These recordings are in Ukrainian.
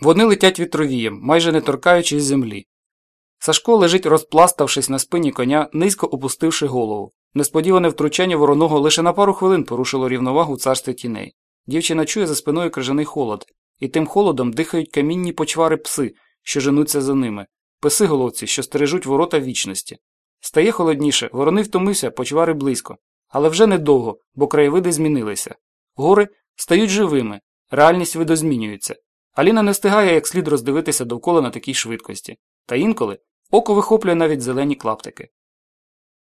Вони летять вітровієм, майже не торкаючись землі. Сашко лежить, розпластавшись на спині коня, низько опустивши голову. Несподіване втручання вороного лише на пару хвилин порушило рівновагу в царстві тіней. Дівчина чує за спиною крижаний холод, і тим холодом дихають камінні почвари пси, що женуться за ними, писи головці, що стережуть ворота вічності. Стає холодніше, ворони втомився, почвари близько. Але вже недовго, бо краєвиди змінилися. Гори стають живими, реальність видозмінюється. Аліна не встигає як слід роздивитися довкола на такій швидкості. Та інколи око вихоплює навіть зелені клаптики.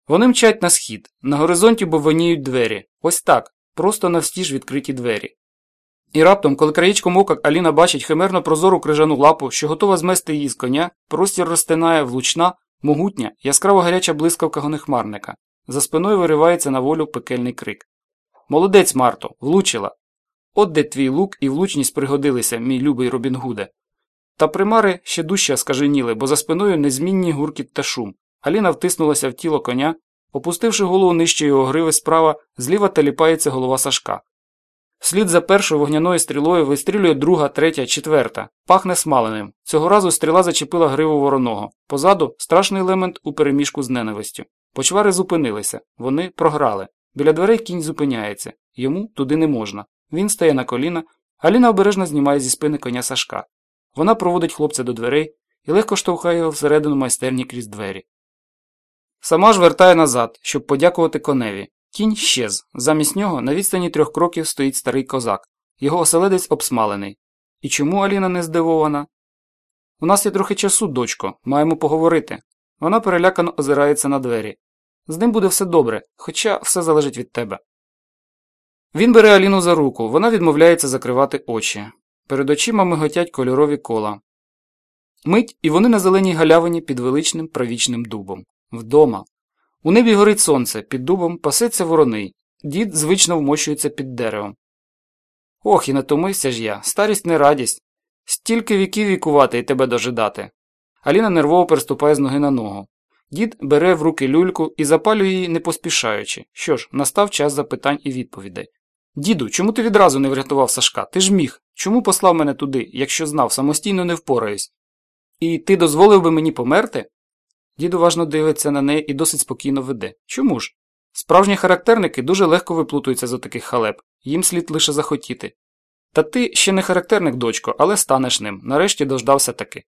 Вони мчать на схід, на горизонті бовоніють двері. Ось так, просто навстіж відкриті двері. І раптом, коли краєчком ока Аліна бачить химерно прозору крижану лапу, що готова змести її з коня, простір розтинає влучна, могутня, яскраво гаряча блискавка гонехмарника. За спиною виривається на волю пекельний крик. Молодець, Марто, влучила. От де твій лук і влучність пригодилися, мій любий Робін Гуде. Та примари ще дужче скаженіли, бо за спиною незмінні гуркіт та шум. Аліна втиснулася в тіло коня, опустивши голову нижче його гриви справа, зліва таліпається голова Сашка. Вслід за першою вогняною стрілою вистрілює друга, третя, четверта. Пахне смаленим. Цього разу стріла зачепила гриву вороного. Позаду страшний елемент у переміжку з ненавистю. Почвари зупинилися. Вони програли. Біля дверей кінь зупиняється. Йому туди не можна. Він стає на коліна, Аліна обережно знімає зі спини коня Сашка. Вона проводить хлопця до дверей і легко штовхає його всередину майстерні крізь двері. Сама ж вертає назад, щоб подякувати коневі. Кінь щез. Замість нього на відстані трьох кроків стоїть старий козак. Його оселедець обсмалений. І чому Аліна не здивована? У нас є трохи часу, дочко, маємо поговорити. Вона перелякано озирається на двері. З ним буде все добре, хоча все залежить від тебе. Він бере Аліну за руку, вона відмовляється закривати очі. Перед очима миготять кольорові кола. Мить, і вони на зеленій галявині під величним правічним дубом. Вдома. У небі горить сонце, під дубом пасеться вороний. Дід звично вмощується під деревом. Ох, і натомився ж я, старість не радість. Стільки віків вікувати і тебе дожидати. Аліна нервово переступає з ноги на ногу. Дід бере в руки люльку і запалює її не поспішаючи. Що ж, настав час запитань і відповідей. Діду, чому ти відразу не врятував Сашка? Ти ж міг. Чому послав мене туди, якщо знав, самостійно не впораюсь? І ти дозволив би мені померти? Дід уважно дивиться на неї і досить спокійно веде. Чому ж? Справжні характерники дуже легко виплутуються з таких халеп, їм слід лише захотіти. Та ти ще не характерник, дочко, але станеш ним. Нарешті дождався таки.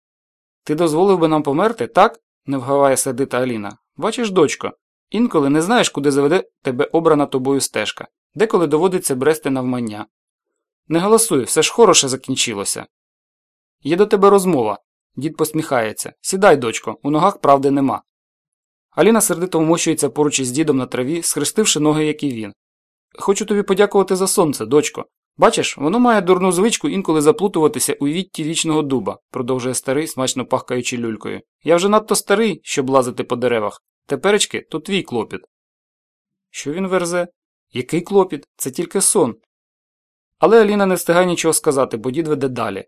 Ти дозволив би нам померти, так? не вгаває сердита Аліна. Бачиш, дочко, інколи не знаєш, куди заведе тебе обрана тобою стежка, деколи доводиться брести навмання. Не голосуй, все ж хороше закінчилося. Є до тебе розмова. Дід посміхається. Сідай, дочко, у ногах правди нема. Аліна сердито вмощується поруч із дідом на траві, схрестивши ноги, як і він. Хочу тобі подякувати за сонце, дочко. Бачиш, воно має дурну звичку інколи заплутуватися у вітті вічного дуба, продовжує старий, смачно пахкаючи люлькою. Я вже надто старий, щоб лазити по деревах. Теперечки, то твій клопіт. Що він верзе? Який клопіт? Це тільки сон. Але Аліна не встигає нічого сказати, бо дід веде далі.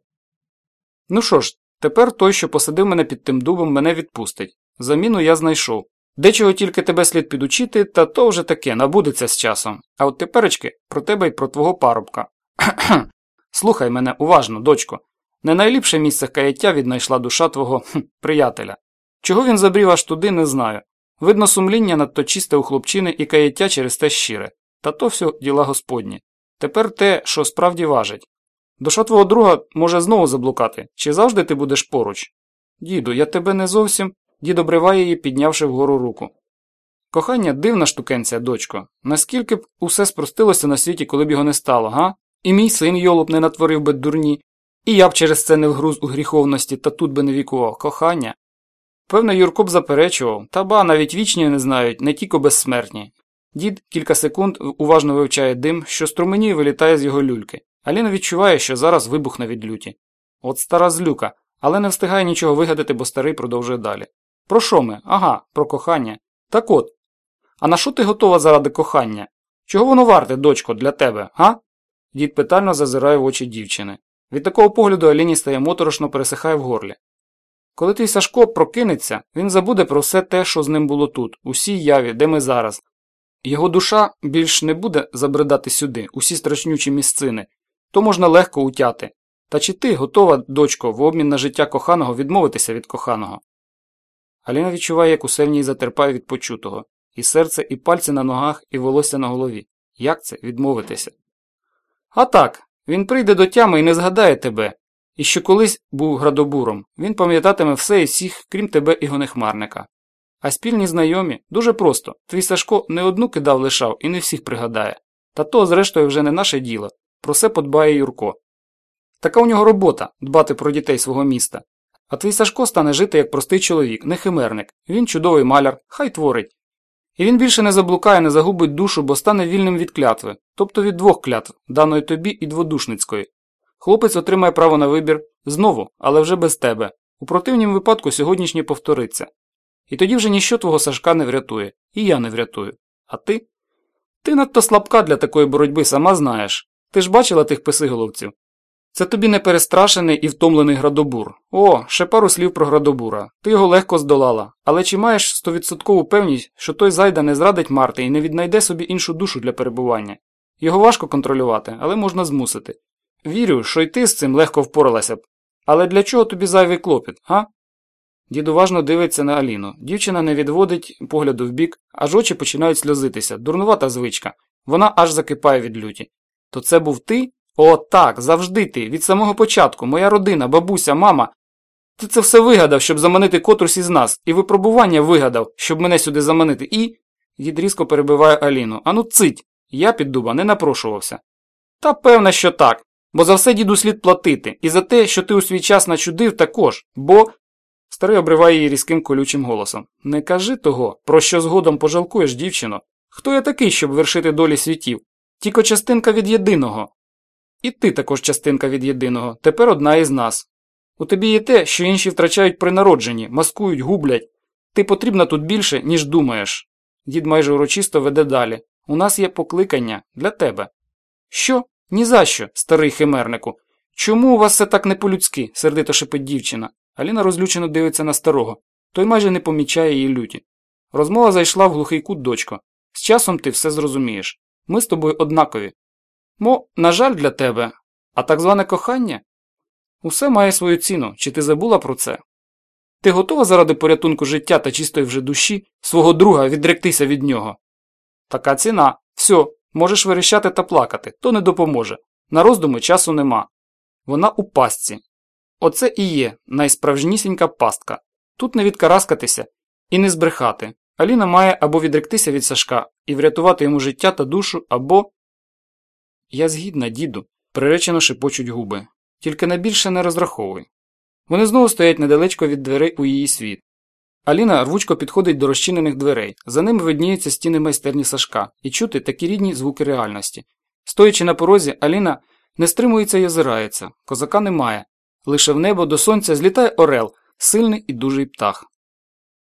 Ну що ж, тепер той, що посадив мене під тим дубом, мене відпустить. Заміну я знайшов. Дечого тільки тебе слід підучити, та то вже таке набудеться з часом. А от теперечки про тебе й про твого парубка. Слухай мене уважно, дочко. Не найліпше місце каяття віднайшла душа твого приятеля. Чого він забрів аж туди, не знаю. Видно, сумління надто чисте у хлопчини і каяття через те щире. Та то все діла господні. Тепер те, що справді важить. Душа твого друга може знову заблукати, чи завжди ти будеш поруч? Діду, я тебе не зовсім. Дід обриває її, піднявши вгору руку. Кохання дивна штукенця, дочко. Наскільки б усе спростилося на світі, коли б його не стало, га? І мій син йолоп не натворив би дурні, і я б через це не вгруз у гріховності та тут би не вікував кохання. Певно, Юрко б заперечував, та ба навіть вічні не знають, не тільки безсмертні. Дід кілька секунд уважно вивчає дим, що струмені вилітає з його люльки. Аліна відчуває, що зараз вибухне від люті. От стара злюка, але не встигає нічого вигадати, бо старий продовжує далі. Про що ми? Ага, про кохання. Так от. А на що ти готова заради кохання? Чого воно варте, дочко, для тебе, га? Дід питально зазирає в очі дівчини. Від такого погляду Аліні стає моторошно пересихає в горлі. Коли твій Сашко прокинеться, він забуде про все те, що з ним було тут, усій яві, де ми зараз. Його душа більш не буде забридати сюди, усі страшнючі місцини, то можна легко утяти. Та чи ти готова, дочко, в обмін на життя коханого відмовитися від коханого? Аліна відчуває, як усе в ній затерпає від почутого, і серце, і пальці на ногах, і волосся на голові. Як це відмовитися? А так, він прийде до тями і не згадає тебе. І що колись був градобуром, він пам'ятатиме все і всіх, крім тебе і гонехмарника. А спільні знайомі дуже просто твій Сашко не одну кидав лишав і не всіх пригадає. Та то, зрештою, вже не наше діло. Про все подбає Юрко. Така у нього робота дбати про дітей свого міста. А твій Сашко стане жити як простий чоловік, не химерник. Він чудовий маляр, хай творить. І він більше не заблукає, не загубить душу, бо стане вільним від клятви, тобто від двох клятв, даної тобі і дводушницької. Хлопець отримає право на вибір знову, але вже без тебе. У противнім випадку сьогоднішнє повториться. І тоді вже ніщо твого Сашка не врятує, і я не врятую. А ти? Ти надто слабка для такої боротьби, сама знаєш. Ти ж бачила тих писиголовців? Це тобі не перестрашений і втомлений градобур. О, ще пару слів про градобура. Ти його легко здолала. Але чи маєш стовідсоткову певність, що той зайда не зрадить Марти і не віднайде собі іншу душу для перебування? Його важко контролювати, але можна змусити. Вірю, що й ти з цим легко впоралася б. Але для чого тобі зайвий клопіт, га? Дід уважно дивиться на Аліну. Дівчина не відводить погляду вбік, аж очі починають сльозитися. Дурнувата звичка. Вона аж закипає від люті. То це був ти? О, так, завжди ти, від самого початку, моя родина, бабуся, мама. Ти це все вигадав, щоб заманити котрусь із нас, і випробування вигадав, щоб мене сюди заманити, і. Дід різко перебиває Аліну. Ану цить. Я під дуба не напрошувався. Та певно, що так. Бо за все діду слід платити, і за те, що ти у свій час начудив, також, бо. Старий обриває її різким колючим голосом. Не кажи того, про що згодом пожалкуєш, дівчино. Хто я такий, щоб вершити долі світів? Тільки частинка від єдиного. І ти також частинка від єдиного, тепер одна із нас. У тобі є те, що інші втрачають при народженні, маскують, гублять. Ти потрібна тут більше, ніж думаєш. Дід майже урочисто веде далі. У нас є покликання для тебе. Що? Ні за що, старий химернику. Чому у вас все так не по-людськи? сердито шепить дівчина. Аліна розлючено дивиться на старого. Той майже не помічає її люті. Розмова зайшла в глухий кут, дочко. З часом ти все зрозумієш. Ми з тобою однакові. Мо, на жаль, для тебе, а так зване кохання? Усе має свою ціну, чи ти забула про це? Ти готова заради порятунку життя та чистої вже душі свого друга відректися від нього? Така ціна. Все, можеш верещати та плакати, то не допоможе. На роздуми часу нема. Вона у пастці. Оце і є найсправжнісінька пастка. Тут не відкараскатися і не збрехати. Аліна має або відректися від Сашка і врятувати йому життя та душу, або. Я згідна, діду, приречено шепочуть губи. Тільки на більше не розраховуй. Вони знову стоять недалечко від дверей у її світ. Аліна рвучко підходить до розчинених дверей. За ними видніються стіни майстерні Сашка і чути такі рідні звуки реальності. Стоячи на порозі, Аліна не стримується і озирається. Козака немає. Лише в небо до сонця злітає орел, сильний і дужий птах.